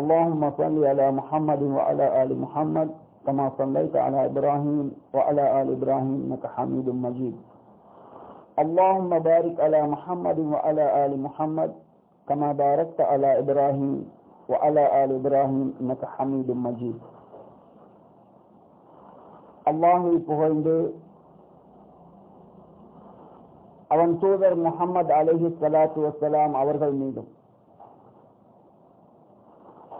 اللهم صل على محمد وعلى آل محمد كما صليت على إبراهيم وعلى آل إبراهيم إنك حميد مجيد اللهم بارك على محمد وعلى آل محمد كما باركت على إبراهيم وعلى آل إبراهيم إنك حميد مجيد அல்லாஹை புகழ்ந்து அவன் தூதர் முகமது அலஹி சலாத்து வசலாம் அவர்கள் மீதும்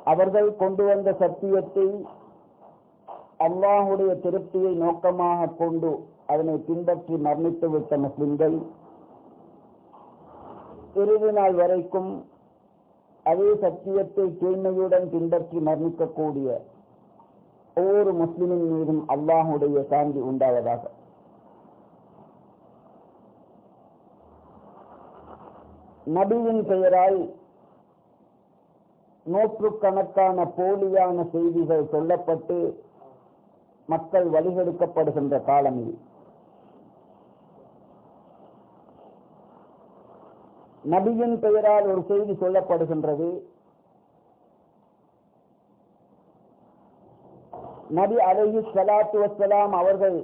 அவர்கள் கொண்டு வந்த சத்தியத்தை அல்லாஹுடைய திருப்தியை நோக்கமாக கொண்டு அதனை பின்பற்றி மரணித்து விட்ட முஸ்லிம்கள் இறுதி நாள் வரைக்கும் அதே சத்தியத்தை தூய்மையுடன் பின்பற்றி மரணிக்கக்கூடிய ஒவ்வொரு முஸ்லிமின் மீதும் அல்லாஹுடைய சாந்தி உண்டாவதாக. நபியின் பெயரால் நூற்றுக்கணக்கான போலியான செய்திகள் சொல்லப்பட்டு மக்கள் வழிகெடுக்கப்படுகின்ற காலம் இது. நபியின் பெயரால் ஒரு செய்தி சொல்லப்படுகின்றது. நபி அலஹி சலாத்து வசலாம் அவர்கள்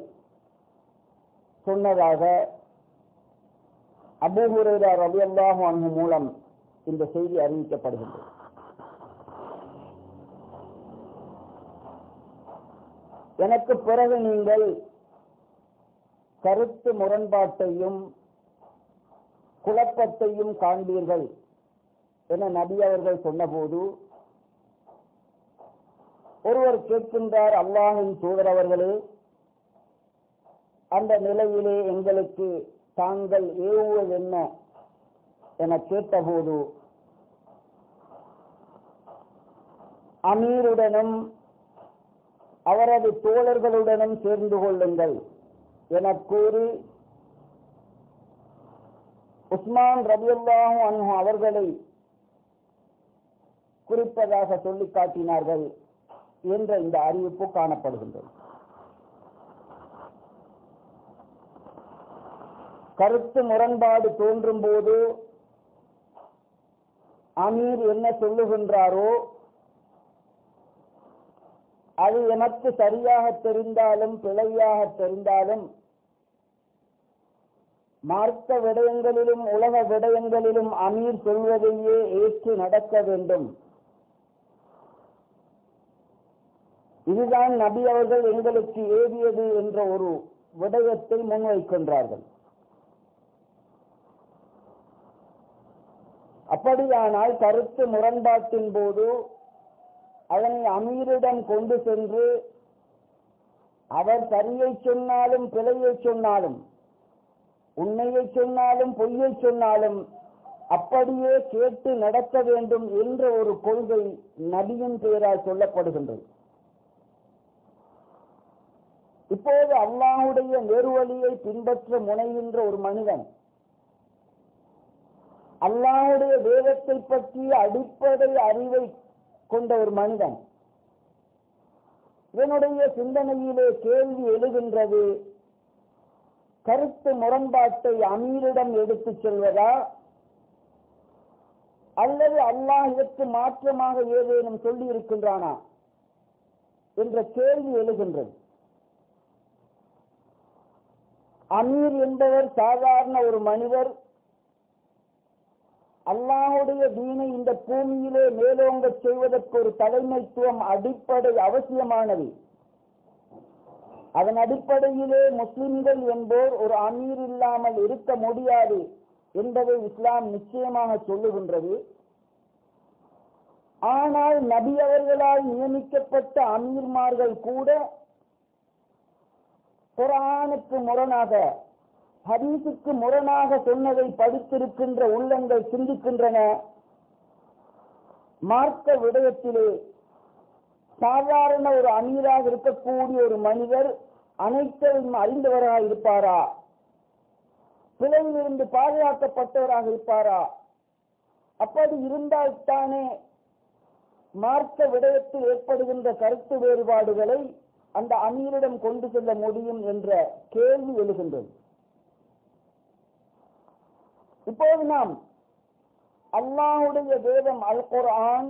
சொன்னதாக அபூஹுரேரா ரவி அல்லாஹு மூலம் இந்த செய்தி அறிவிக்கப்படுகின்றது. எனக்கு பிறகு நீங்கள் கருத்து முரண்பாட்டையும் குழப்பத்தையும் காண்பீர்கள் என நபி அவர்கள் சொன்னபோது ஒருவர் கேட்கின்றார் அல்லாஹின் தூதரவர்களே அந்த நிலையிலே எங்களுக்கு தாங்கள் ஏவுவது என்ன? என கேட்டபோது அமீருடனும் அவரது தோழர்களுடனும் சேர்ந்து கொள்ளுங்கள் என கூறி உஸ்மான் ரபியுல்லாஹு அன்ஹு அவர்களை குறிப்பதாக சொல்லி காட்டினார்கள் என்ற இந்த அறிவிப்பு காணப்படுகின்றது. கருத்து முரண்பாடு தோன்றும் போது அமீர் என்ன சொல்லுகின்றாரோ அது எனக்கு சரியாக தெரிந்தாலும் பிழையாக தெரிந்தாலும் மார்க்க விடயங்களிலும் உலக விடயங்களிலும் அமீர் சொல்வதையே ஏற்று நடக்க வேண்டும். இதுதான் நபி அவர்கள் எங்களுக்கு ஏவியது என்ற ஒரு விடயத்தை முன்வைக்கின்றார்கள். அப்படியானால் கருத்து முரண்பாட்டின் போது அதனை அமீரிடம் கொண்டு சென்று அவர் சரியை சொன்னாலும் பிழையை சொன்னாலும் உண்மையை சொன்னாலும் பொய்யை சொன்னாலும் அப்படியே கேட்டு நடக்க வேண்டும் என்ற ஒரு கொள்கை நபியின் பெயரால் சொல்லப்படுகின்றது. இப்போது அல்லாஹுடைய நெருவழியை பின்பற்ற முனைகின்ற ஒரு மனிதன் அல்லாஹுடைய வேதத்தை பற்றிய அடிப்படை அறிவை கொண்ட ஒரு மனிதன். இவனுடைய சிந்தனையிலே கேள்வி எழுகின்றது. கருத்து முரண்பாட்டை அமீரிடம் எடுத்துச் செல்வதா? அல்லது அல்லாஹ் இதற்கு மாற்றமாக ஏதேனும் சொல்லி இருக்கின்றானா என்ற கேள்வி எழுகின்றது. அமீர் என்பவர் சாதாரண ஒரு மனிதர் அல்லாஹுடைய தீனை இந்த பூமியிலே மேலோங்க செய்வதற்கு ஒரு தலைமைத்துவம் அடிப்படை அவசியமானது. அதன் அடிப்படையிலே முஸ்லிம்கள் என்போர் ஒரு அமீர் இல்லாமல் இருக்க முடியாது என்பதை இஸ்லாம் நிச்சயமாக சொல்லுகின்றது. ஆனால் நபி அவர்களால் நியமிக்கப்பட்ட அமீர்மார்கள் கூட குரானுக்கு முரணாக ஹதீஸுக்கு முரணாக சொன்னதை படித்திருக்கின்ற உள்ளங்கள் சிந்திக்கின்றன. மார்க்க விடயத்திலே சாதாரண ஒரு அமீராக இருக்கக்கூடிய ஒரு மனிதர் அனைத்தையும் அறிந்தவராக இருப்பாரா? பிழையிலிருந்து பாதுகாக்கப்பட்டவராக இருப்பாரா? அப்படி இருந்தால்தானே மார்க்க விடயத்தில் ஏற்படுகின்ற கருத்து வேறுபாடுகளை அந்த அமீரிடம் கொண்டு செல்ல முடியும் என்ற கேள்வி எழுகின்றது. இப்போது நாம் அல்லாஹுடைய வேதம் அல் குர்ஆன்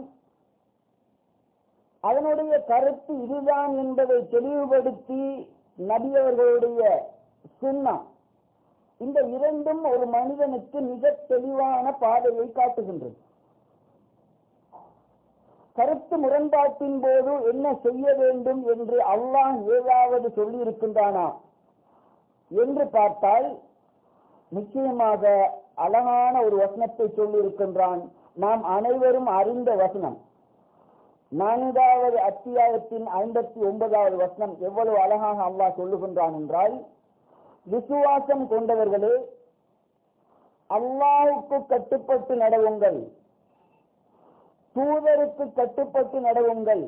அதனுடைய கருத்து இதுதான் என்பதை தெளிவுபடுத்தி நபியவர்களுடைய சுண்ணா. இந்த இரண்டும் ஒரு மனிதனுக்கு மிக தெளிவான பாதையை காட்டுகின்றது. கருத்து முரண்பாட்டின் போது என்ன செய்ய வேண்டும் என்று அல்லாஹ் ஏதாவது சொல்லியிருக்கின்றானா? என்று பார்த்தால் நிச்சயமாக அழகான ஒரு வசனத்தை சொல்லி இருக்கின்றான் நாம் அனைவரும் அறிந்த வசனம். நான்காவது அத்தியாயத்தின் ஐம்பத்தி ஒன்பதாவது வசனம் எவ்வளவு அழகாக அல்லாஹ் சொல்லுகின்றான் என்றால் விசுவாசம் கொண்டவர்களே அல்லாவுக்கு கட்டுப்பட்டு நடவுங்கள். தூதருக்கு கட்டுப்பட்டு நடவுங்கள்.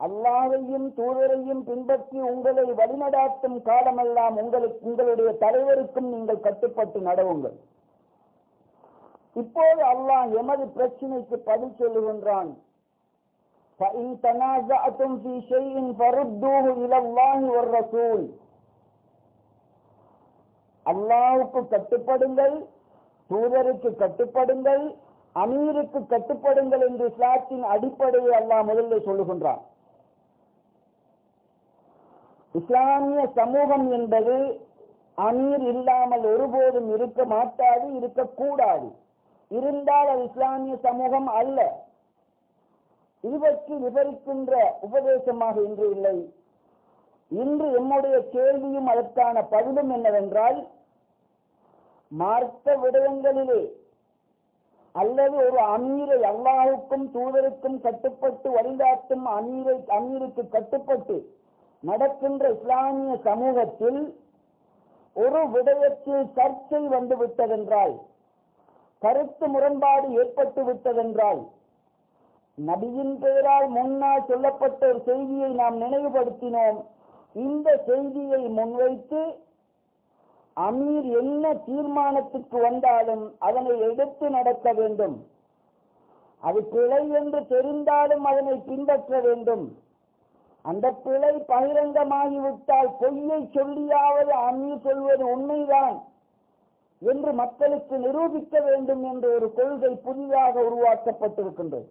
அல்லாவையும் தூதரையும் பின்பற்றி உங்களை வழிநடாத்தும் காலமெல்லாம் உங்களுக்கு உங்களுடைய தலைவருக்கும் நீங்கள் கட்டுப்பட்டு நடவுங்கள். இப்போது அல்லாஹ் எமது பிரச்சனைக்கு பதில் சொல்லுகின்றான். அல்லாவுக்கு கட்டுப்படுங்கள் தூதருக்கு கட்டுப்படுங்கள் அமீருக்கு கட்டுப்படுங்கள் என்று இஸ்லாத்தின் அடிப்படையை அல்லாஹ் முதலில் சொல்லுகின்றான். இஸ்லாமிய சமூகம் என்பது அமீர் இல்லாமல் ஒருபோதும் இருக்க மாட்டாது இருக்கக்கூடாது. இருந்தால் அது இஸ்லாமிய சமூகம் அல்ல. இது பற்றி விவரிக்கின்ற உபதேசமாக இன்று இல்லை. இன்று என்னுடைய கேள்வியும் அதற்கான பதிலும் என்னவென்றால் மார்க்க விடயங்களிலே அல்லது ஒரு அமீரை அல்லாவுக்கும் தூதருக்கும் கட்டுப்பட்டு வழிகாட்டும் அமீரை அமீருக்கு கட்டுப்பட்டு நடக்கின்ற இஸ்லாமிய சமூகத்தில் ஒரு விடயத்தில் சர்ச்சை வந்து விட்டதென்றால் கருத்து முரண்பாடு ஏற்பட்டு விட்டதென்றால் நபியின் பெயரால் முன்னால் சொல்லப்பட்ட ஒரு செய்தியை நாம் நினைவுபடுத்தினோம். இந்த செய்தியை முன்வைத்து அமீர் என்ன தீர்மானத்துக்கு வந்தாலும் அதனை எடுத்து நடத்த வேண்டும். அது பிழை என்று தெரிந்தாலும் அதனை பின்பற்ற வேண்டும். அந்த பிழை பகிரங்கமாகிவிட்டால் பொய்யை சொல்லியாவது அமீர் சொல்வது உண்மைதான் என்று மக்களுக்கு நிரூபிக்க வேண்டும் என்ற ஒரு கொள்கை புதிதாக உருவாக்கப்பட்டிருக்கின்றது.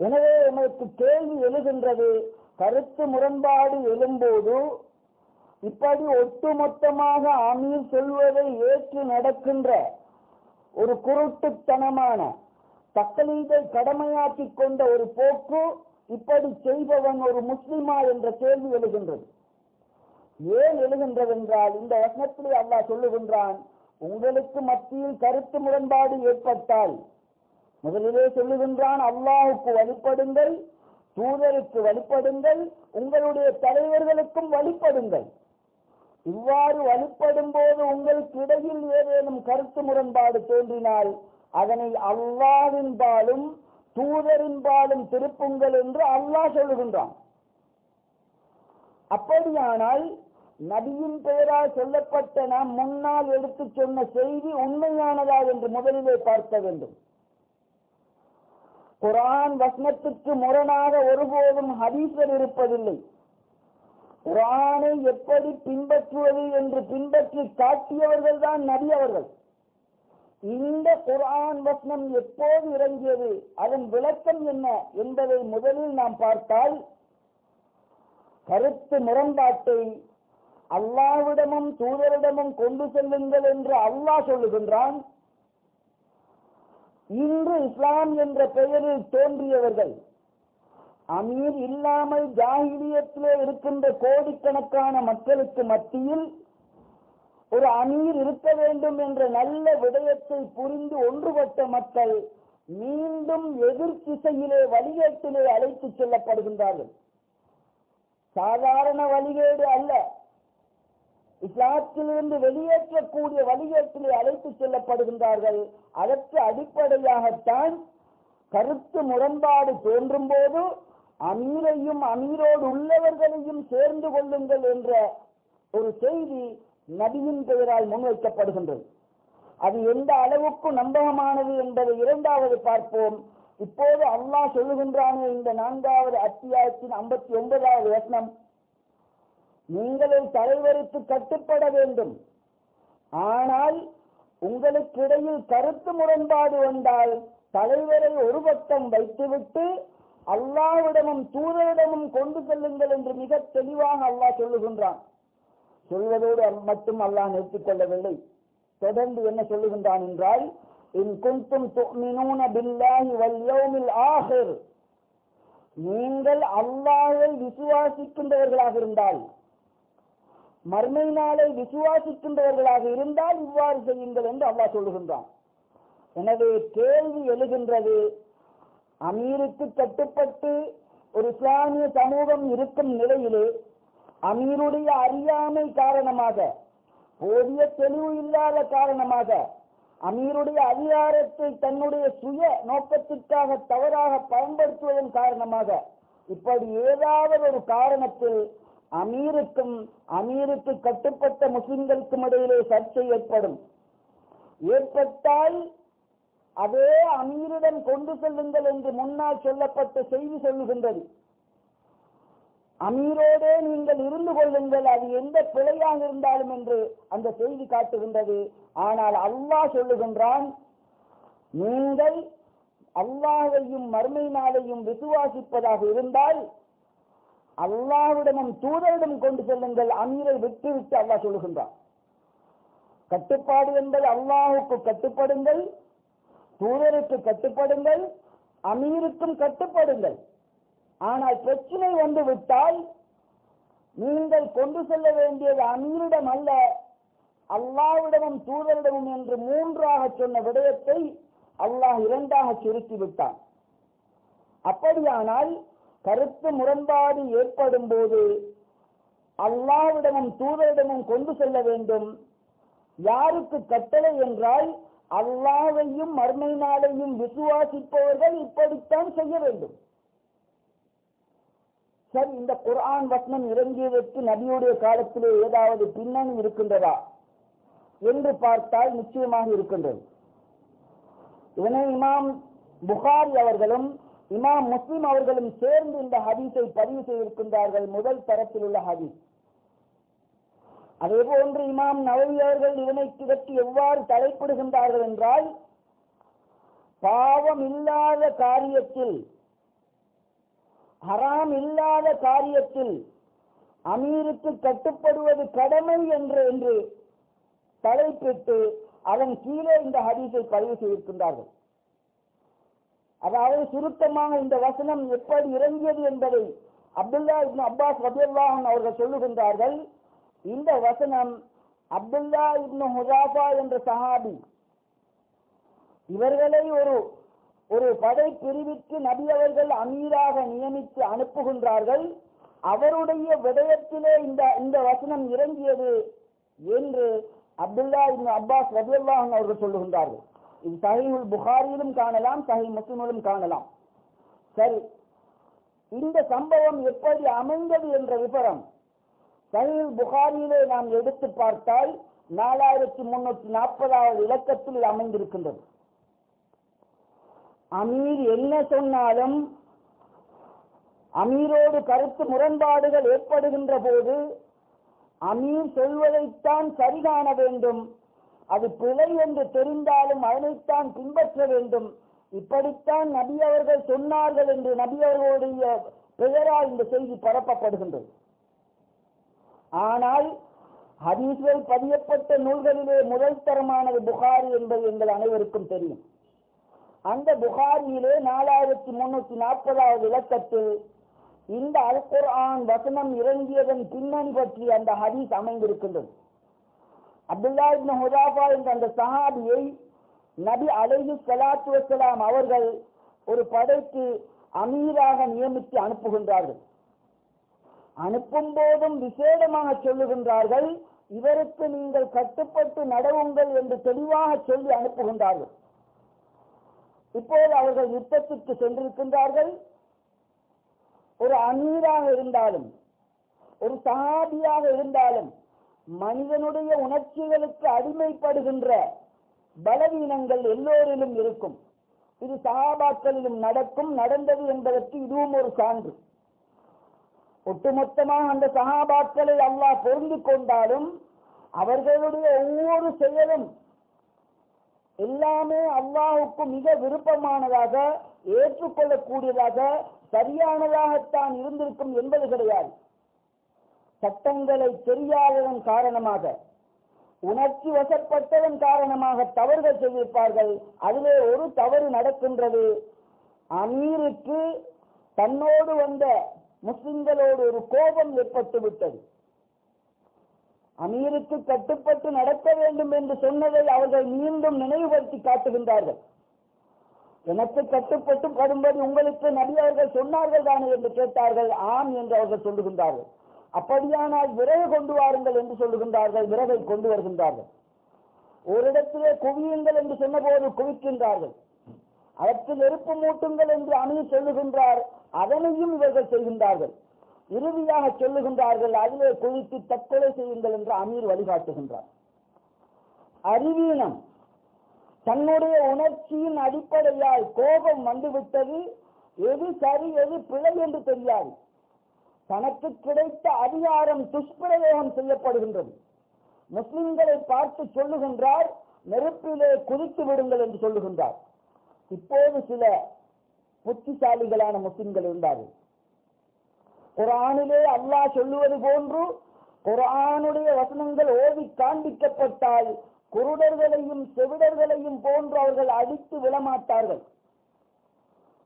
எனவே எமக்கு கேள்வி எழுகின்றது கருத்து முரண்பாடு எழும்போது இப்படி ஒட்டுமொத்தமாக அமீர் சொல்வதை ஏற்று நடக்கின்ற ஒரு குருட்டுத்தனமான தக்கலீதை கடமையாக்கிக் கொண்ட ஒரு போக்கு இப்படி செய்பவன் ஒரு முஸ்லிமா என்ற கேள்வி எழுகின்றது. ஏன் எழுகின்றது என்றால் இந்த வசனத்திலே அல்லாஹ் சொல்லுகின்றான் உங்களுக்கு மத்தியில் கருத்து முரண்பாடு ஏற்பட்டால். முதலிலே சொல்லுகின்றான் அல்லாஹுக்கு வழிபடுங்கள் தூதருக்கு வழிபடுங்கள் உங்களுடைய தலைவர்களுக்கும் வழிபடுங்கள். இவ்வாறு வழிபடும் போது உங்களுக்கு இடையில் ஏதேனும் கருத்து முரண்பாடு தோன்றினால் அதனை அல்லாவின்பாலும் தூதரின்பாலும் திருப்புங்கள் என்று அல்லாஹ் சொல்லுகின்றான். அப்படியானால் நபியின் பெயரால் சொல்லப்பட்ட நாம் முன்னால் எடுத்துச் சொன்ன செய்தி உண்மையானதா என்று முதலிலே பார்க்க வேண்டும். குரான் வசனத்துக்கு முரணாக ஒருபோதும் ஹதீசர் இருப்பதில்லை. குரானை எப்படி பின்பற்றுவது என்று பின்பற்றி காட்டியவர்கள் தான் நபி அவர்கள். இந்த குரான் வசனம் எப்போது இறங்கியது? அதன் விளக்கம் என்ன என்பதை முதலில் நாம் பார்த்தால் கருத்து முரண்பாட்டை அல்லாவிடமும் தூதரிடமும் கொண்டு செல்லுங்கள் என்று அல்லாஹ் சொல்லுகின்றான். இன்று இஸ்லாம் என்ற பெயரில் தோன்றியவர்கள் அமீர் இல்லாமல் ஜாகிரியத்திலே இருக்கின்ற கோடிக்கணக்கான மக்களுக்கு மத்தியில் ஒரு அமீர் இருக்க வேண்டும் என்ற நல்ல விடயத்தை புரிந்து ஒன்றுபட்ட மக்கள் மீண்டும் எதிர் திசையிலே வழிகேட்டிலே அழைத்துச் செல்லப்படுகின்றார்கள். சாதாரண வழிகேடு அல்ல. இஸ்லாத்திலிருந்து வெளியேற்றக்கூடிய வழிகேட்டிலே அழைத்துச் செல்லப்படுகின்றார்கள். அதற்கு அடிப்படையாகத்தான் கருத்து முரண்பாடு தோன்றும் போது அமீரையும் அமீரோடு உள்ளவர்களையும் சேர்ந்து கொள்ளுங்கள் என்ற ஒரு செய்தி நபியின் பெயரால் முன்வைக்கப்படுகின்றது. அது எந்த அளவுக்கு நம்பகமானது என்பதை இரண்டாவது பார்ப்போம். இப்போது அல்லாஹ் சொல்லுகின்றானே இந்த நான்காவது அத்தியாயத்தின் ஐம்பத்தி ஒன்பதாவது வசனம். நீங்களே தலைவருக்கு கட்டுப்பட வேண்டும். ஆனால் உங்களுக்கு இடையில் கருத்து முரண்பாடு வந்தால் தலைவரை ஒரு பக்கம் வைத்துவிட்டு அல்லாவிடமும் தூதரிடமும் கொண்டு செல்லுங்கள் என்று மிக தெளிவாக அல்லாஹ் சொல்லுகின்றான். சொல்வதோடு மட்டும் அல்லாஹ் நிறுத்திக் கொள்ளவில்லை தொடர்ந்து என்ன சொல்லுகின்றான் என்றால் நீங்கள் அல்லாஹை விசுவாசிக்கின்றவர்களாக இருந்தால் மர்மை நாளை விசுவாசிக்கின்றவர்களாக இருந்தால் இவ்வாறு செய்யுங்கள் என்று அல்லாஹ் சொல்லுகின்றான். எனவே கேள்வி எழுகின்றது அமீருக்கு கட்டுப்பட்டு ஒரு இஸ்லாமிய சமூகம் இருக்கும் நிலையிலே அமீருடைய அறியாமை காரணமாக போதிய தெளிவு இல்லாத காரணமாக அமீருடைய அதிகாரத்தை தன்னுடைய சுய நோக்கத்திற்காக தவறாக பயன்படுத்துவதன் காரணமாக இப்படி ஏதாவது ஒரு காரணத்தில் அமீருக்கும் அமீருக்கு கட்டுப்பட்ட முஸ்லிம்களுக்கும் இடையிலே சர்ச்சை ஏற்படும். ஏற்பட்டால் அதே அமீரிடம் கொண்டு செல்லுங்கள் என்று முன்னால் சொல்லப்பட்ட செய்தி சொல்லுகின்றது. அமீரோடே நீங்கள் இருந்து கொள்ளுங்கள் அது எந்த பிழையாக இருந்தாலும் என்று அந்த செய்தி காட்டுகின்றது ஆனால் அல்லாஹ் சொல்லுகின்றான் நீங்கள் அல்லாஹையும் மறுமை நாளையும் விசுவாசிப்பதாக இருந்தால் அல்லாஹ்விடமும் தூதரிடம் கொண்டு செல்லுங்கள் அமீரை விட்டுவிட்டு அல்லாஹ் சொல்லுகின்றான். கட்டுப்பாடு என்பது அல்லாஹுக்கு கட்டுப்படுங்கள் தூதருக்கு கட்டுப்படுங்கள் அமீருக்கும் கட்டுப்படுங்கள். ஆனால் பிரச்சனை வந்து விட்டால் நீங்கள் கொண்டு செல்ல வேண்டியது அமீரிடம் அல்ல அல்லாவிடமும் தூதரிடமும் என்று மூன்றாக சொன்ன விடயத்தை அல்லாஹ் இரண்டாக சுருக்கிவிட்டான் அப்படியானால் கருத்து முரண்பாடு ஏற்படும் போது அல்லாவிடமும் தூதரிடமும் கொண்டு செல்ல வேண்டும். யாருக்கு கட்டளை என்றால் அல்லாவையும் மர்மை நாளையும் விசுவாசிப்பவர்கள் இப்படித்தான் செய்ய வேண்டும். சரி இந்த குரான் வசனம் இறங்கியதற்கு நபியுடைய காலத்திலே ஏதாவது பின்னணி இருக்கின்றதா என்று பார்த்தால் நிச்சயமாக இருக்கின்றது. இதனை இமாம் புகாரி அவர்களும் இமாம் முஸ்லிம் அவர்களும் சேர்ந்து இந்த ஹதீஸை பதிவு செய்திருக்கின்றார்கள் முதல் தரத்தில் உள்ள ஹதீஸ். அதே போன்று இமாம் நவவி அவர்கள் இதனை இதற்கு எவ்வாறு தலைப்பிடுகின்றார்கள் என்றால் பாவம் இல்லாத காரியத்தில் ஹராம் இல்லாத காரியத்தில் அமீருக்கு கட்டுப்படுவது கடமை என்று என்று தலைப்பிட்டு அதன் கீழே இந்த ஹதீஸை பதிவு செய்திருக்கின்றார்கள். அதாவது சுருக்கமாக இந்த வசனம் எப்படி இறங்கியது என்பதை அப்துல்லா இப்னு அப்பாஸ் ரபியுல்லாஹன் அவர்கள் சொல்லுகின்றார்கள். இந்த வசனம் அப்துல்லா இப்னு ஹுதாஃபா என்ற சஹாபி இவர்களை ஒரு ஒரு படை பிரிவிற்கு நபி அவர்கள் அமீராக நியமித்து அனுப்புகின்றார்கள். அவருடைய விடயத்திலே இந்த இந்த வசனம் இறங்கியது என்று அப்துல்லா இன் அப்பாஸ் ரபியுல்லாஹன் அவர்கள் சொல்லுகின்றார்கள். இது சஹீஹுல் புகாரியிலும் காணலாம் சஹி முஸ்லிமிலும் காணலாம். சரி இந்த சம்பவம் எப்படி அமைந்தது என்ற விவரம் சஹீல் புகாரியிலே நாம் எடுத்து பார்த்தால் நாலாயிரத்தி முன்னூத்தி நாற்பதாவது இலக்கத்தில் அமைந்திருக்கின்றது. அமீர் என்ன சொன்னாலும் அமீரோடு கருத்து முரண்பாடுகள் ஏற்படுகின்ற போது அமீர் சொல்வதைத்தான் சரிகாண வேண்டும். அது பிழை என்று தெரிந்தாலும் அதனைத்தான் பின்பற்ற வேண்டும். இப்படித்தான் நபி அவர்கள் சொன்னார்கள் என்று நபி அவர்களுடைய பெயரால் இந்த செய்தி பரப்பப்படுகின்றது. ஆனால் ஹதீஸ்கள் பதியப்பட்ட நூல்களிலே முதல் தரமானது புகாரி என்பது எங்கள் அனைவருக்கும் தெரியும். அந்த புகாரியிலே நாலாயிரத்தி முன்னூத்தி நாற்பதாவது இலக்கத்தில் இந்த அல் குர்ஆன் வசனம் இறங்கியதன் பின்னணி பற்றி அந்த ஹதீஸ் அமைந்திருக்கின்றது. அப்துல்லா இப்னு ஹுதாஃபா என்ற அந்த சஹாபியை நபி அலைஹி சலாத்து வசலாம் அவர்கள் ஒரு படைக்கு அமீராக நியமித்து அனுப்புகின்றார்கள். அனுப்பும் போதும் விசேடமாக சொல்லுகின்றார்கள் இவருக்கு நீங்கள் கட்டுப்பட்டு நடவுங்கள் என்று தெளிவாக சொல்லி அனுப்புகின்றார்கள். இப்போது அவர்கள் யுத்தத்திற்கு சென்றிருக்கின்றார்கள். ஒரு அமீராக இருந்தாலும் ஒரு சகாபியாக இருந்தாலும் மனிதனுடைய உணர்ச்சிகளுக்கு அடிமைப்படுகின்ற பலவீனங்கள் எல்லோரிலும் இருக்கும். இது சகாபாக்களிலும் நடக்கும் நடந்தது என்பதற்கு இதுவும் ஒரு சான்று. ஒட்டுமொத்தமாக அந்த சகாபாக்களை அல்லாஹ் பொருந்து கொண்டாலும் அவர்களுடைய ஒவ்வொரு செயலும் எல்லாமே அல்லாவுக்கு மிக விருப்பமானதாக ஏற்றுக்கொள்ளக்கூடியதாக சரியானதாகத்தான் இருந்திருக்கும் என்பது கிடையாது. சட்டங்களை தெரியாததன் காரணமாக உணர்ச்சி வசப்பட்டதன் காரணமாக தவறுகள் செய்திருப்பார்கள் அதிலே ஒரு தவறு நடக்கின்றது. அமீருக்கு தன்னோடு வந்த முஸ்லிம்களோடு ஒரு கோபம் ஏற்பட்டு விட்டது அமீருக்கு கட்டுப்பட்டு நடக்க வேண்டும் என்று சொன்னதை அவர்கள் மீண்டும் நினைவுபடுத்தி காட்டுகின்றார்கள். எனக்கு கட்டுப்பட்டு படும்படி உங்களுக்கு நபி அவர்கள் சொன்னார்கள் தானே என்று கேட்டார்கள். ஆம் என்று அவர்கள் சொல்லுகின்றார்கள். அப்படியானால் விறகு கொண்டு வாருங்கள் என்று சொல்லுகின்றார்கள். விறகை கொண்டு வருகின்றார்கள். ஓரிடத்திலே குவியுங்கள் என்று சொன்னபோது குவிக்கின்றார்கள். அதற்கு நெருப்பு மூட்டுங்கள் என்று அணி சொல்லுகின்றார். அதனையும் இவர்கள் செய்கின்றார்கள். இறுதியாக சொல்லுகின்றார்கள் அதிலே குவித்து தற்கொலை செய்யுங்கள் என்று அமீர் வழிகாட்டுகின்றார். அறிவீனம் தன்னுடைய உணர்ச்சியின் அடிப்படையால் கோபம் வந்துவிட்டது எது சரி எது பிழை என்று தெரியாது. தனக்கு கிடைத்த அதிகாரம் துஷ்பிரயோகம் செய்யப்படுகின்றது. முஸ்லிம்களை பார்த்து சொல்லுகின்றார் நெருப்பிலே குதித்து விடுங்கள் என்று சொல்லுகின்றார். இப்போது சில புத்திசாலிகளான முஸ்லிம்கள் இருந்தார்கள். குரானிலே அல்லாஹ் சொல்லுவது போன்று குரானுடைய வசனங்கள் ஓதி காண்பிக்கப்பட்டால் குருடர்களையும் செவிடர்களையும் போன்று அவர்கள் அடித்து விடமாட்டார்கள்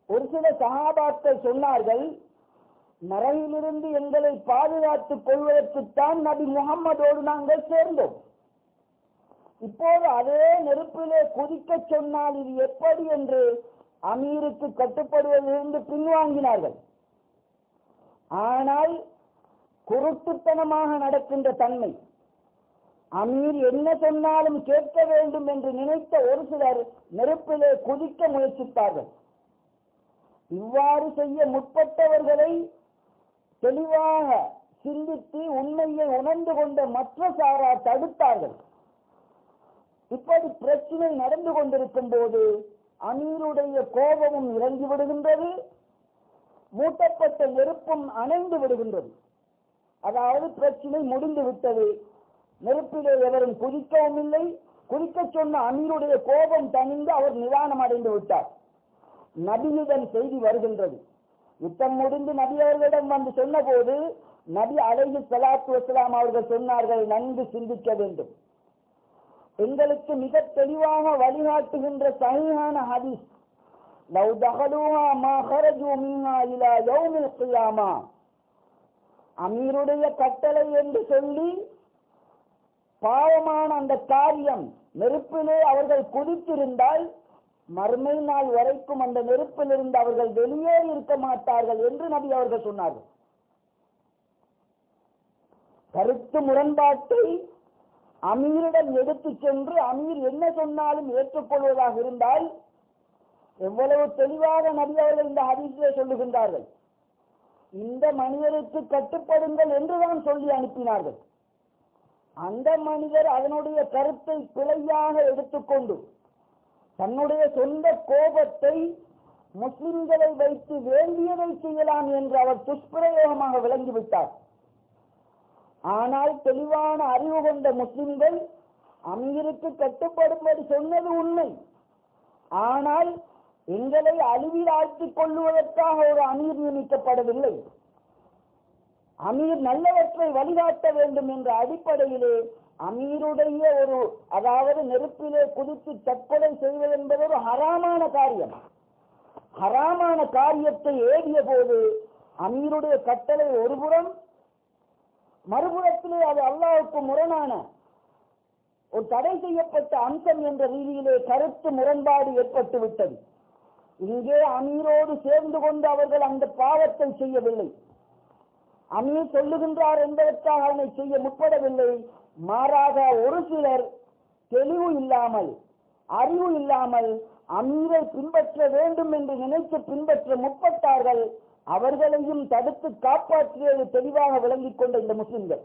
ஒரு சில சகாபாக்கள் சொன்னார்கள் மறையிலிருந்து எங்களை பாதுகாத்துக் கொள்வதற்குத்தான் நபி முகம்மதோடு நாங்கள் சேர்ந்தோம். இப்போது அதே நெருப்பிலே குதிக்க சொன்னால் இது எப்படி என்று அமீருக்கு கட்டுப்படுவதிலிருந்து பின்வாங்கினார்கள். ஆனால் குருட்டுத்தனமாக நடக்கின்ற தன்மை. அமீர் என்ன சொன்னாலும் கேட்க வேண்டும் என்று நினைத்த ஒரு சிலர் நெருப்பிலே குதிக்க முயற்சித்தார்கள். இவ்வாறு செய்ய முற்பட்டவர்களை தெளிவாக சிந்தித்து உண்மையை உணர்ந்து கொண்ட மற்ற சாரா தடுத்தார்கள். இப்படி பிரச்சனை நடந்து கொண்டிருக்கும் போது அமீருடைய கோபமும் இறங்கிவிடுகின்றது. மூட்டப்பட்ட நெருப்பும் அணைந்து விடுகின்றது. அதாவது பிரச்சனை முடிந்து விட்டது. நெருப்பிலே எவரும் குதிக்கவும் இல்லை. குதிக்க சொன்ன அமீருடைய கோபம் தணிந்து அவர் நிதானம் அடைந்து விட்டார். நபியுடன் செய்தி வருகின்றது. யுத்தம் முடிந்து நபி அவர்களிடம் வந்து சொன்னபோது நபி அலைஹி சலாத்து வசலாம் அவர்கள் சொன்னார்கள் நன்கு சிந்திக்க வேண்டும். எங்களுக்கு மிக தெளிவாக வழிகாட்டுகின்ற சகிஹான ஹதீஸ் லவ் தகலுஹா மா ஹரஜு இலா யௌமில் கியாமா அமீருடைய கட்டளை என்று சொல்லி பாவமான அந்த காரியம் நெருப்பிலே அவர்கள் குதித்திருந்தால் மறுமை நாள் வரைக்கும் அந்த நெருப்பிலிருந்து அவர்கள் வெளியேறி இருக்க மாட்டார்கள் என்று நபி அவர்கள் சொன்னார்கள். கருத்து முரண்பாட்டை அமீரிடம் எடுத்துச் சென்று அமீர் என்ன சொன்னாலும் ஏற்றுக்கொள்வதாக இருந்தால் எவ்வளவு தெளிவாக நபி அவர்கள் இந்த ஹதீஸிலே சொல்லுகின்றார்கள். இந்த மனிதருக்கு கட்டுப்படுங்கள் என்றுதான் சொல்லி அனுப்பினார்கள். அந்த மனிதர் அதனுடைய கருத்தை பிழையாக எடுத்துக்கொண்டு தன்னுடைய சொந்த கோபத்தை முஸ்லிம்களை வைத்து வேண்டியதை செய்யலாம் என்று அவர் துஷ்பிரயோகமாக விளங்கிவிட்டார் ஆனால் தெளிவான அறிவு கொண்ட முஸ்லிம்கள் அமீருக்கு கட்டுப்படும்படி சொன்னது உண்மை. ஆனால் எங்களை அழிவில் ஆழ்த்திக் கொள்ளுவதற்காக ஒரு அமீர் நியமிக்கப்படவில்லை. அமீர் நல்லவற்றை வழிகாட்ட வேண்டும் என்ற அடிப்படையிலே அமீருடைய ஒரு அதாவது நெருப்பிலே குதித்து தற்கொலை செய்வது என்பது ஒரு ஹராமான காரியம். ஹராமான காரியத்தை ஏறிய போது அமீருடைய கட்டளை ஒருபுறம் மறுபுறத்திலே அது அல்லாவுக்கு முரணான ஒரு தடை செய்யப்பட்ட அம்சம் என்ற ரீதியிலே கருத்து முரண்பாடு ஏற்பட்டு விட்டது இங்கே அமீரோடு சேர்ந்து கொண்டு அவர்கள் அந்த பாவத்தை செய்யவில்லை. அமீர் சொல்லுகின்றார் என்பதற்காக அதனை செய்ய முற்படவில்லை. மாறாக ஒரு சிலர் தெளிவு இல்லாமல் அறிவு இல்லாமல் அமீரை பின்பற்ற வேண்டும் என்று நினைத்து பின்பற்ற முற்பட்டார்கள். அவர்களையும் தடுத்து காப்பாற்றியது தெளிவாக விளங்கிக் கொண்ட இந்த முஸ்லிம்கள்.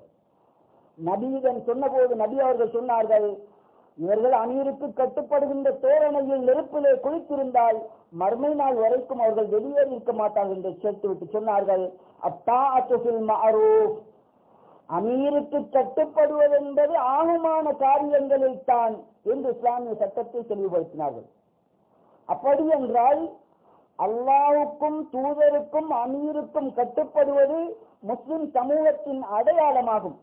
நபியிடம் சொன்னபோது நபி அவர்கள் சொன்னார்கள் இவர்கள் அமீருக்கு கட்டுப்படுகின்ற தோரணையில் நெருப்பிலே குளித்திருந்தால் மர்மை நாள் வரைக்கும் அவர்கள் வெளியே இருக்க மாட்டார்கள் என்று சேர்த்துவிட்டு சொன்னார்கள். அத்தா அத்துஃபில் மஅரூஃப் அமீருக்கு கட்டுப்படுவது என்பது ஆகுமான காரியங்களில் தான் என்று இஸ்லாமிய சட்டத்தை தெளிவுபடுத்தினார்கள். அப்படி என்றால் அல்லாவுக்கும் தூதருக்கும் அமீருக்கும் கட்டுப்படுவது முஸ்லிம் சமூகத்தின் அடையாளமாகும்.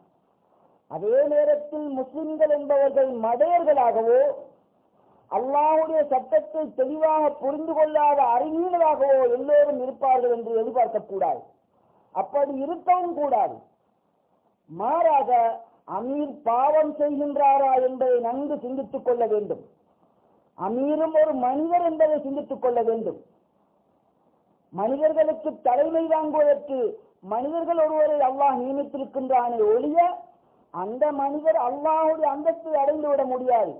அதே நேரத்தில் முஸ்லிம்கள் என்பவர்கள் மடையர்களாகவோ அல்லாவுடைய சட்டத்தை தெளிவாக புரிந்து கொள்ளாத அறிஞர்களாகவோ எல்லோரும் இருப்பார்கள் என்று எதிர்பார்க்கக்கூடாது. அப்படி இருக்கவும் கூடாது. மாறாக அமீர் பாவம் செய்கின்றாரா என்பதை நன்கு சிந்தித்துக் கொள்ள வேண்டும். அமீரும் ஒரு மனிதர் என்பதை சிந்தித்துக் கொள்ள வேண்டும். மனிதர்களுக்கு தலைமை வாங்குவதற்கு மனிதர்கள் ஒருவரை அல்லாஹ் நியமித்திருக்கின்றானே ஒழிய அந்த மனிதர் அல்லாஹுடைய அந்தஸ்து அடைந்து விட முடியாது.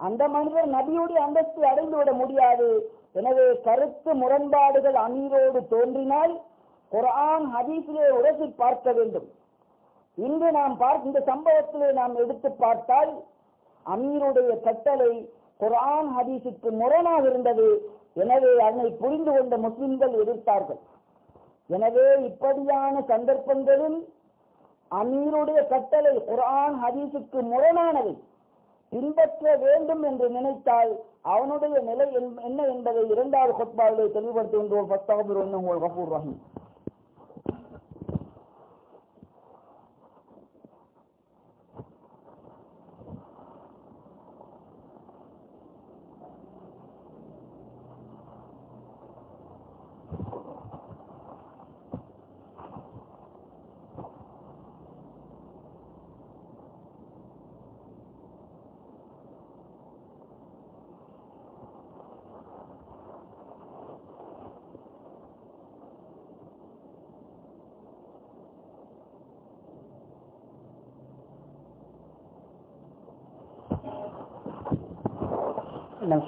அந்த மனிதர் நபியுடைய அந்தஸ்து அடைந்து விட முடியாது. எனவே கருத்து முரண்பாடுகள் அமீரோடு தோன்றினால் குரான் ஹதீஸிலே உரசி பார்க்க வேண்டும். இன்று நாம் பார்க்க இந்த சம்பவத்திலே நாம் எடுத்து பார்த்தால் அமீருடைய கட்டளை குரான் ஹதீஸுக்கு முரணாக இருந்தது. எனவே அதனை புரிந்து கொண்ட முஸ்லிம்கள் எதிர்த்தார்கள். எனவே இப்படியான சந்தர்ப்பங்களில் அமீருடைய கட்டளை குரான் ஹதீஸுக்கு முரணானவை. பின்பற்ற வேண்டும் என்று நினைத்தால் அவனுடைய நிலை என்ன என்பதை இரண்டாவது கொட்பாவிலே தெளிவுபடுத்துகின்றோம். பத்தாபுர் ஒன்னும் கபூர் ரஹீம்.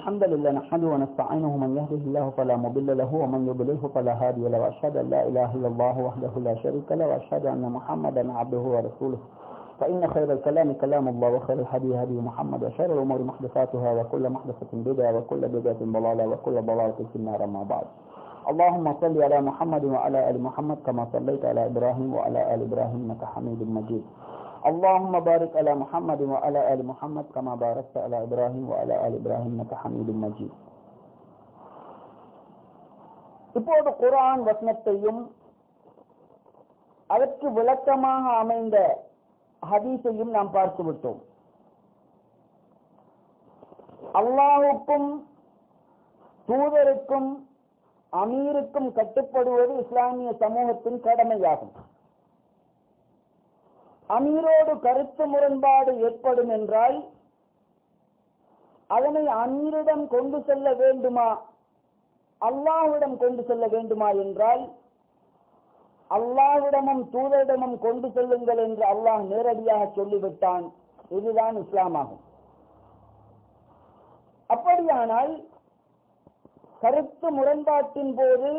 الحمد لله نحمده ونستعينه من يهده الله فلا مضل له ومن يضلله فلا هادي له وأشهد أن لا إله إلا الله وحده لا شريك له وأشهد أن محمدا عبده ورسوله. فإن خير الكلام كلام الله وخير الهدي هدي محمد وشر الأمور محدثاتها وكل محدثة بدعة وكل بدعة ضلالة وكل ضلالة في النار ما بعد. اللهم صل على محمد وعلى آل محمد كما صليت على إبراهيم وعلى آل إبراهيم إنك حميد مجيد. اللهم بارك على محمد وعلى آل محمد كما باركت على إبراهيم وعلى آل إبراهيم إنك حميد مجيد இப்போது குரான் வசனத்தையும் அதற்கு விளக்கமாக அமைந்த ஹதீஸையும் நாம் பார்த்து விட்டோம் அல்லாஹுக்கும் தூதருக்கும் அமீருக்கும் கட்டுப்படுவது இஸ்லாமிய சமூகத்தின் கடமையாகும் அமீரோடு கருத்து முரண்பாடு ஏற்படும் என்றால் அதனை அமீரிடம் கொண்டு செல்ல வேண்டுமா? அல்லாஹ்விடம் கொண்டு செல்ல வேண்டுமா என்றால் அல்லாஹ்விடமும் தூதரிடமும் கொண்டு செல்லுங்கள் என்று அல்லாஹ் நேரடியாக சொல்லிவிட்டான். இதுதான் இஸ்லாமாகும். அப்படியானால் கருத்து முரண்பாட்டின் போது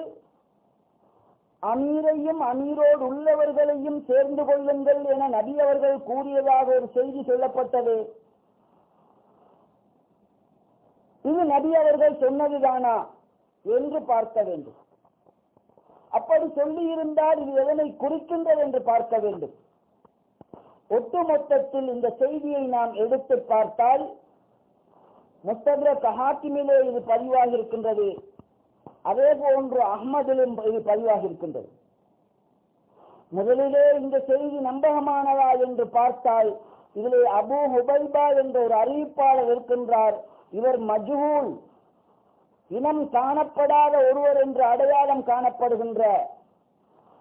அமீரையும் அமீரோடு உள்ளவர்களையும் சேர்ந்து கொள்ளுங்கள் என நபி அவர்கள் கூறியதாக ஒரு செய்தி சொல்லப்பட்டது. இது நபி அவர்கள் சொன்னதுதானா என்று பார்க்க வேண்டும். அப்படி சொல்லியிருந்தால் இது எதனை குறிக்கின்றது என்று பார்க்க வேண்டும். ஒட்டுமொத்தத்தில் இந்த செய்தியை நாம் எடுத்து பார்த்தால் முஸ்தபிர கஹாக்கிமிலே இது பதிவாகி இருக்கின்றது அதே போன்று அஹ்மதிலும் இது பதிவாக இருக்கின்றது. முதலிலே இந்த செய்தி நம்பகமானதா என்று பார்த்தால் இதிலே அபு ஹுபைபா என்ற ஒரு அறிவிப்பாளர் இருக்கின்றார். இவர் மஜ்ஹூல் இனம் காணப்படாத ஒருவர் என்று அடையாளம் காணப்படுகின்ற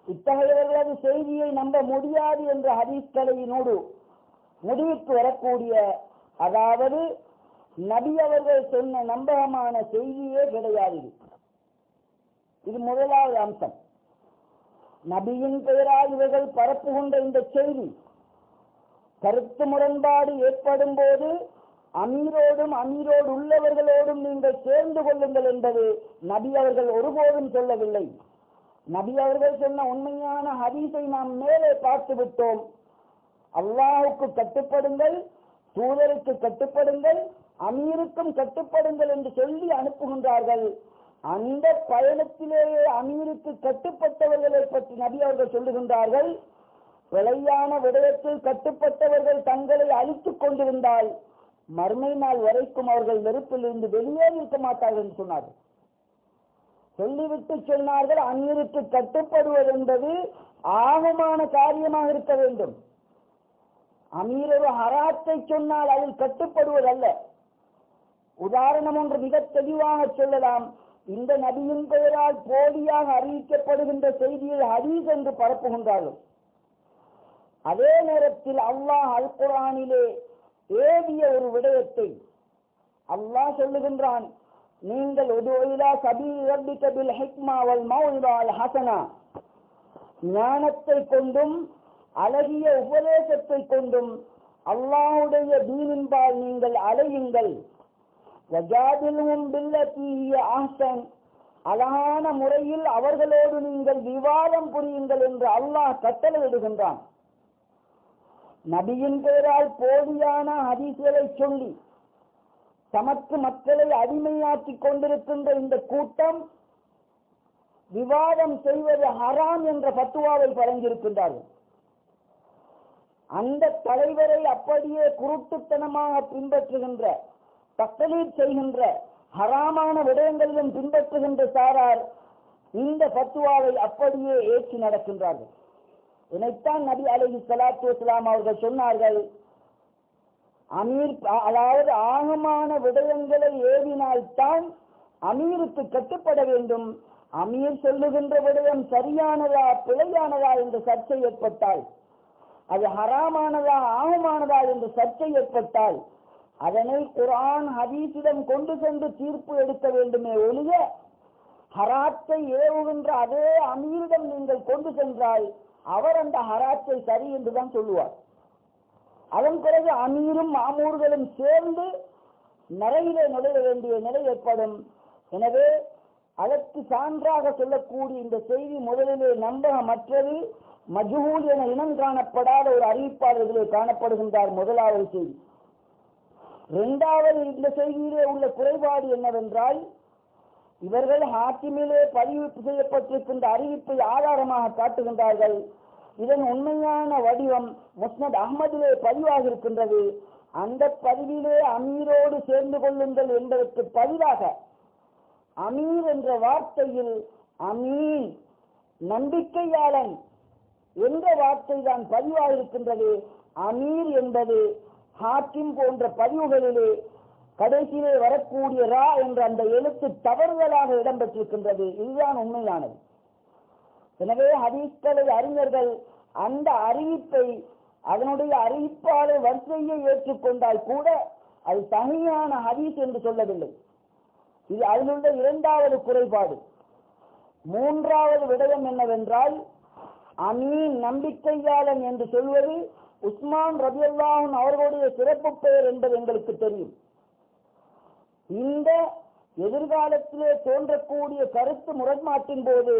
இத்தகையவர்களது செய்தியை நம்ப முடியாது என்ற ஹதீஸ்களையினோடு முடிவுக்கு வரக்கூடிய அதாவது நபி அவர்கள் சொன்ன நம்பகமான செய்தியே கிடையாது. இது. முதலாவது அம்சம். நபியின் பெயரால் இவர்கள் பரப்புகின்ற இந்த செய்தி. கருத்து முரண்பாடு ஏற்படும் போது அமீரோடும் அமீரோடு உள்ளவர்களோடும் நீங்கள் சேர்ந்து கொள்ளுங்கள் என்பது நபி அவர்கள் ஒருபோதும் சொல்லவில்லை. நபி அவர்கள் சொன்ன உண்மையான ஹதீஸை நாம் மேலே பார்த்து விட்டோம் அல்லாஹுக்கு கட்டுப்படுங்கள் தூதருக்கு கட்டுப்படுங்கள் அமீருக்கும் கட்டுப்படுங்கள் என்று சொல்லி அனுப்புகின்றார்கள். அந்த பயணத்திலேயே அமீருக்கு கட்டுப்பட்டவர்களை பற்றி நபி அவர்கள் சொல்லுகின்றார்கள். விளையான விடயத்தில் கட்டுப்பட்டவர்கள் தங்களை அழித்துக் கொண்டிருந்தால் மர்மை நாள் வரைக்கும் அவர்கள் நெருப்பிலிருந்து வெளியே நிற்க மாட்டார்கள் என்று சொன்னார்கள். சொல்லிவிட்டு சொன்னார்கள் அமீருக்கு கட்டுப்படுவது என்பது ஆகமான காரியமாக இருக்க வேண்டும். அமீர் ஒரு ஹராத்தை சொன்னால் அதில் கட்டுப்படுவதல்ல. உதாரணம் ஒன்று மிக தெளிவாக சொல்லலாம். இந்த நபியின் பெயரால் போலியாக அறிவிக்கப்படுகின்ற செய்தியை ஹரீஸ் என்று பரப்புகின்றார்கள். அதே நேரத்தில் அல்லாஹ் அல் குரானிலே ஏவிய ஒரு விடயத்தை அல்லாஹ் சொல்லுகின்றான் நீங்கள் உதுவிலா சபி ரப்பிக பில் ஹிக்மா வல் அல் ஹசனா. ஞானத்தை கொண்டும் அழகிய உபதேசத்தை கொண்டும் அல்லாஹுடைய தீனின்பால் நீங்கள் அலையுங்கள். வஜாதிலும் ஆசன் அழகான முறையில் அவர்களோடு நீங்கள் விவாதம் புரியுங்கள் என்று அல்லாஹ் கட்டளையிடுகின்றான் நபியின் பெயரால் போலியான ஹதீஸ்களை சொல்லி தமக்கு மக்களை அடிமையாக்கிக் கொண்டிருக்கின்ற இந்த கூட்டம் விவாதம் செய்வது ஹராம் என்ற பத்துவாவை வழங்கியிருக்கின்றார்கள். அந்த தலைவரை அப்படியே குருட்டுத்தனமாக பின்பற்றுகின்ற தக்கலீட் செய்கின்ற ஹராமான விடயங்களிலும் பின்பற்றுகின்ற சாரார் இந்த பத்துவாவை அப்படியே ஏற்றி நடக்கின்றார்கள். இதைத்தான் நபி அலஹி சலாத்து இஸ்லாம் அவர்கள் சொன்னார்கள். அமீர் அதாவது ஆகமான விடயங்களை ஏவினால்தான் அமீருக்கு கட்டுப்பட வேண்டும். அமீர் சொல்லுகின்ற விடயம் சரியானதா பிழையானதா என்று சர்ச்சை ஏற்பட்டால் அது ஹராமானதா ஆகமானதா என்று சர்ச்சை ஏற்பட்டால் அதனை குரான் ஹதீஸிடம் கொண்டு சென்று தீர்ப்பு எடுக்க வேண்டுமே ஒழிய ஹராத்தை ஏவுகின்ற அதே அமீரிடம் நீங்கள் கொண்டு சென்றால் அவர் அந்த ஹராத்தை சரி என்றுதான் சொல்லுவார். அதன் பிறகு அமீரும் மாமூர்களும் சேர்ந்து நரையிலே நுழைய வேண்டிய நிலை ஏற்படும். எனவே அதற்கு சான்றாக சொல்லக்கூடிய இந்த செய்தி முதலிலே நம்பகமற்றது மஜ்ஹூல் என இனம் காணப்படாத ஒரு அறிவிப்பாளர்களே காணப்படுகின்றார் முதலாவது செய்தி. இரண்டாவது இந்த செய்தியிலே உள்ள குறைபாடு என்னவென்றால் இவர்கள் ஹாக்கிமிலே பதிவு செய்யப்பட்டிருக்கின்ற அறிவிப்பை ஆதாரமாக காட்டுகின்றார்கள். இதன் உண்மையான வடிவம் முஸ்னத் அகமதிலே பதிவாக இருக்கின்றது அந்த பதிவிலே அமீரோடு சேர்ந்து கொள்ளுங்கள் என்பதற்கு பதிலாக அமீர் என்ற வார்த்தையில் அமீன் நம்பிக்கையாளன் என்ற வார்த்தை தான் பதிவாக இருக்கின்றது அமீர் என்பது ஹாக்கிம் போன்ற பதிவுகளிலே கடைசியிலே வரக்கூடிய ரா என்ற அந்த எழுத்து தவறுதலாக இடம்பெற்றிருக்கின்றது. இதுதான் உண்மையானது. எனவே ஹதீஸ்களை அறிஞர்கள் அந்த அறிவிப்பை அதனுடைய அறிவிப்பாளர் வரிசையை ஏற்றுக்கொண்டால் கூட அது தனியான ஹதீஸ் என்று சொல்லவில்லை. இது அதிலுள்ள இரண்டாவது குறைபாடு. மூன்றாவது விடயம் என்னவென்றால் அமீன் நம்பிக்கையாளன் என்று சொல்வது உஸ்மான் ரபியுல்லாஹன் அவர்களுடைய சிறப்பு பெயர் என்பது எங்களுக்கு தெரியும். இந்த எதிர்காலத்திலே தோன்றக்கூடிய கருத்து முரண்பாட்டின் போது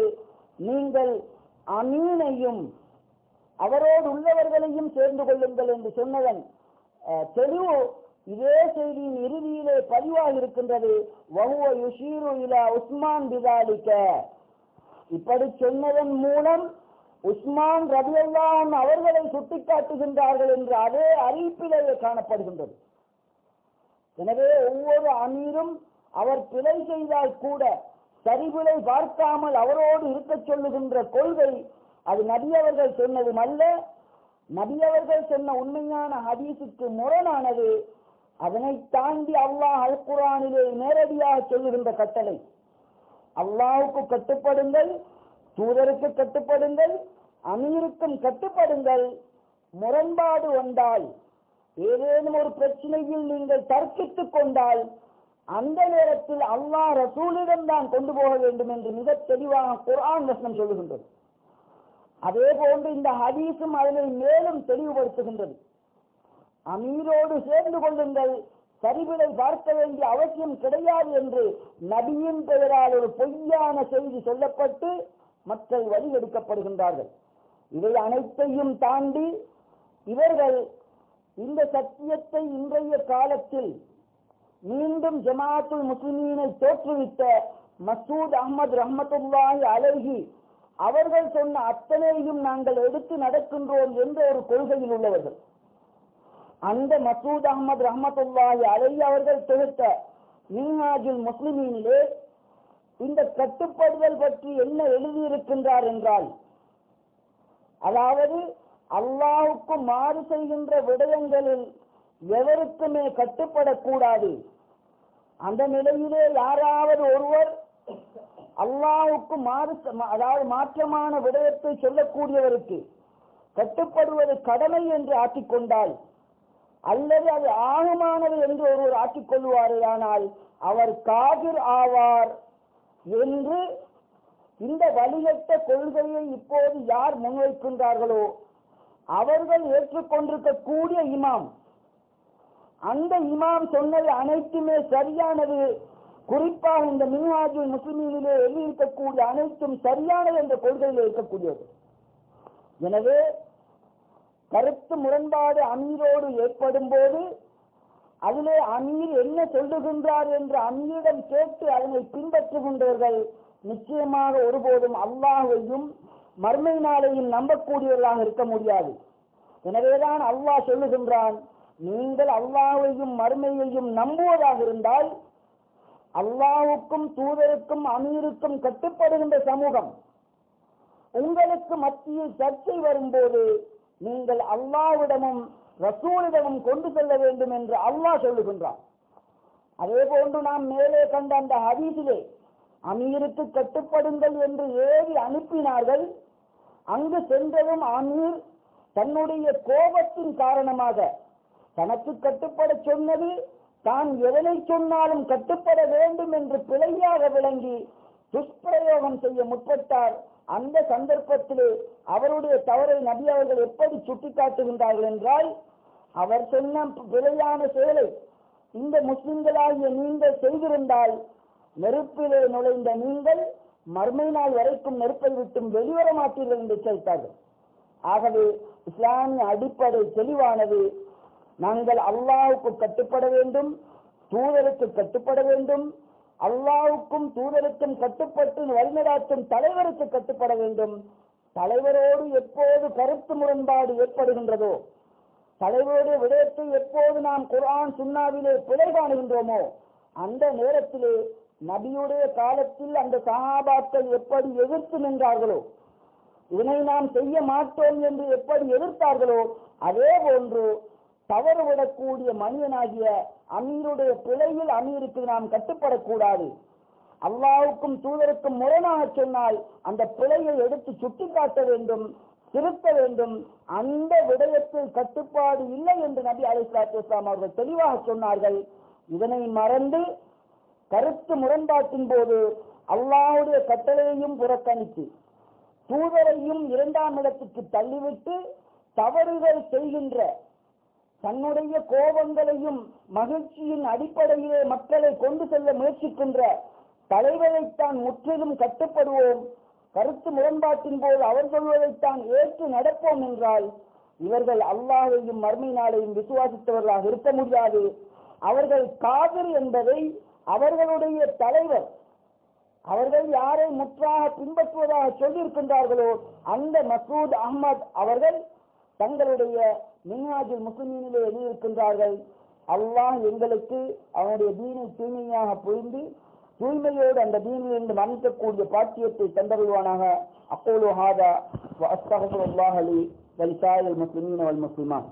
நீங்கள் அமீனையும் அவரோடு உள்ளவர்களையும் சேர்ந்து கொள்ளுங்கள் என்று சொன்னதன் தெளிவு இதே செய்தியின் இறுதியிலே பதிவாக இருக்கின்றது வகுவ யுஷீரு இலா உஸ்மான் பிதாலிக்க இப்படி சொன்னதன் மூலம் உஸ்மான் ரபியல்லான் அவர்களை சுட்டிக்காட்டுகின்றார்கள் என்று அதே அறிவிப்பிலேயே காணப்படுகின்றது. எனவே ஒவ்வொரு அமீரும் அவர் பிழை செய்தால் கூட சரிவிலை பார்க்காமல் அவரோடு இருக்க சொல்லுகின்ற கொள்கை அது நபியவர்கள் சொன்னதும் அல்ல. நபியவர்கள் சொன்ன உண்மையான ஹதீசுக்கு முரணானது அதனை தாண்டி அல்லாஹ் அல் குரானிலே நேரடியாக சொல்லுகின்ற கட்டளை. அல்லாஹுக்கு கட்டுப்படுங்கள் தூதருக்கு கட்டுப்படுங்கள் அமீருக்கும் கட்டுப்படுங்கள். முரண்பாடு வந்தால் ஏதேனும் ஒரு பிரச்சனையில் நீங்கள் தர்க்கித்துக் கொண்டால் அந்த நேரத்தில் அல்லாஹ் ரசூலிடம் தான் கொண்டு போக வேண்டும் என்று மிக தெளிவாக குரான் வசனம் சொல்லுகின்றது. அதே போன்று இந்த ஹதீஸும் அதனை மேலும் தெளிவுபடுத்துகின்றது. அமீரோடு சேர்ந்து கொள்ளுங்கள் சரிவிலை பார்க்க வேண்டிய அவசியம் கிடையாது என்று நபியின் பெயரால் ஒரு பொய்யான செய்தி சொல்லப்பட்டு மக்கள் வழியெடுக்கப்படுகின்றார்கள் இவை அனைத்தையும் தாண்டி இவர்கள் இந்த சத்தியத்தை இன்றைய காலத்தில் மீண்டும் ஜமாத்துல் முஸ்லிமீனை தோற்றுவித்த மசூத் அஹமது ரஹமத்துல்லாஹி அலைஹி அவர்கள் சொன்ன அத்தனையும் நாங்கள் எடுத்து நடக்கின்றோம் என்ற ஒரு கொள்கையில் உள்ளவர்கள். அந்த மசூத் அகமது ரஹமத்துல்லாஹி அலை அவர்கள் தொகுத்த மீனாஜுல் முஸ்லிமீனிலே இந்த கட்டுப்படுதல் பற்றி என்ன எழுதியிருக்கின்றார் என்றால் அதாவது அல்லாவுக்கு மாறு செய்கின்ற விடயங்களில் எவருக்குமே கட்டுப்படக்கூடாது. அந்த நிலையிலே யாராவது ஒருவர் அல்லாவுக்கு மாறு அதாவது மாற்றமான விடயத்தை சொல்லக்கூடியவருக்கு கட்டுப்படுவது கடமை என்று ஆக்கிக்கொண்டால் அல்லது அது ஆகமானது என்று ஒருவர் ஆக்கிக் கொள்வாரே ஆனால் அவர் காதிர் ஆவார் என்று இந்த வழிகட்ட கொள்கையை இப்போது யார் முன்வைக்கின்றார்களோ அவர்கள் ஏற்றுக்கொண்டிருக்கக்கூடிய இமாம். அந்த இமாம் சொன்னது அனைத்துமே சரியானது. குறிப்பாக இந்த மின்ஹாஜுல் முஸ்லிமிலே எழுதியிருக்கக்கூடிய அனைத்தும் சரியானது என்ற கொள்கையில் இருக்கக்கூடியது. எனவே கருத்து முரண்பாடு அமீரோடு ஏற்படும் போது அதிலே அந்நீர் என்ன சொல்லுகின்றார் என்று அந்நியிடம் கேட்டு அதனை பின்பற்றுகின்றவர்கள் நிச்சயமாக ஒருபோதும் அல்லாஹையும் மர்மை நாளையும் நம்பக்கூடியவர்களாக இருக்க முடியாது. எனவேதான் அல்லாஹ் சொல்லுகின்றான் நீங்கள் அல்லாஹையும் மர்மையையும் நம்புவதாக இருந்தால் அல்லாவுக்கும் தூதருக்கும் அமீருக்கும் கட்டுப்படுகின்ற சமூகம் உங்களுக்கு மத்தியில் சர்ச்சை வரும்போது நீங்கள் அல்லாவிடமும் ரசூலிடமும் கொண்டு செல்ல வேண்டும் என்று அல்லாஹ் சொல்லுகின்றான். அதே போன்று நாம் மேலே கண்ட அந்த ஹதீஸிலே அமீருக்கு கட்டுப்படுங்கள் என்று ஏறி அனுப்பினார்கள். அங்கு சென்றதும் அமீர் தன்னுடைய கோபத்தின் காரணமாக தனக்கு கட்டுப்பட சொன்னது தான் எதனை சொன்னாலும் கட்டுப்பட வேண்டும் என்று பிழையாக விளங்கி துஷ்பிரயோகம் செய்ய முற்பட்டார். அந்த சந்தர்ப்பத்திலே அவருடைய தவறை நபி அவர்கள் எப்படி சுட்டிக்காட்டுகின்றார்கள் என்றால் அவர் சொன்ன பிழையான செயலை இந்த முஸ்லிம்களாகிய நீங்கள் செய்திருந்தால் நெருப்பிலே நுழைந்த நீங்கள் மர்மை நாள் வரைக்கும் நெருப்பை விட்டும் வெளிவர மாட்டீர்கள் என்று எச்சரித்தார்கள் ஆகவே இஸ்லாமிய அடிப்படை தெளிவானது நாங்கள் அல்லாவுக்கு கட்டுப்பட வேண்டும் தூதருக்கு கட்டுப்பட வேண்டும் அல்லாவுக்கும் தூதருக்கும் கட்டுப்பட்டு வழிநடாத்தும் தலைவருக்கு கட்டுப்பட வேண்டும். தலைவரோடு எப்போது கருத்து முரண்பாடு ஏற்படுகின்றதோ தலைவருடைய விடயத்தை எப்போது நாம் குரான் சுண்ணாவிலே பிழை காணுகின்றோமோ அந்த நேரத்திலே நபியுடைய காலத்தில் அந்த சகாபாக்கள் எப்படி எதிர்த்து நின்றார்களோ இதனை நாம் செய்ய மாட்டோம் என்று எப்படி எதிர்த்தார்களோ அதே போன்று தவறுவிடக்கூடிய மனிதனாகிய அமீருடைய பிழையில் அமீருக்கு நாம் கட்டுப்படக்கூடாது. அல்லாவுக்கும் தூதருக்கும் முரணாக சொன்னால் அந்த பிழையை எடுத்து சுட்டிக்காட்ட வேண்டும். திருத்த வேண்டும். அந்த விடயத்தில் கட்டுப்பாடு இல்லை என்று நபி அலிஸ்லாத்து இஸ்லாம் அவர்கள் தெளிவாக சொன்னார்கள். இதனை மறந்து கருத்து முரண்பாட்டின் போது அல்லாவுடைய கட்டளையையும் புறக்கணித்து தூதரையும் இரண்டாம் இடத்துக்கு தள்ளிவிட்டு தவறுகள் செய்கின்ற தன்னுடைய கோபங்களையும் மகிழ்ச்சியின் அடிப்படையிலே மக்களை கொண்டு செல்ல முயற்சிக்கின்ற தலைவரைத்தான் முற்றிலும் கட்டுப்படுவோம். கருத்து முரண்பாட்டின் போது அவர் சொல்வதைத்தான் ஏற்று நடப்போம் என்றால் இவர்கள் அல்லாஹையும் மர்மை நாளையும் விசுவாசித்தவர்களாக இருக்க முடியாது. அவர்கள் காதல் என்பதை அவர்களுடைய தலைவர் அவர்கள் யாரை முற்றாக பின்பற்றுவதாக சொல்லியிருக்கின்றார்களோ அந்த மசூத் அஹ்மத் அவர்கள் தங்களுடைய மின்ஹாஜில் முஸ்லிமீனிலே எழுதியிருக்கின்றார்கள் அல்லாஹ் எங்களுக்கு அவனுடைய தீனை தூய்மையாக புரிந்து தூய்மையோடு அந்த தீனிலிருந்து மன்னிக்கக்கூடிய பாக்கியத்தை தந்தருள்வானாக. அப்போலோ ஹாதா அஸ்தகல்லாஹ் அலி வலிசாயல் முஸ்லிமீன் வல் முஸ்லிமான்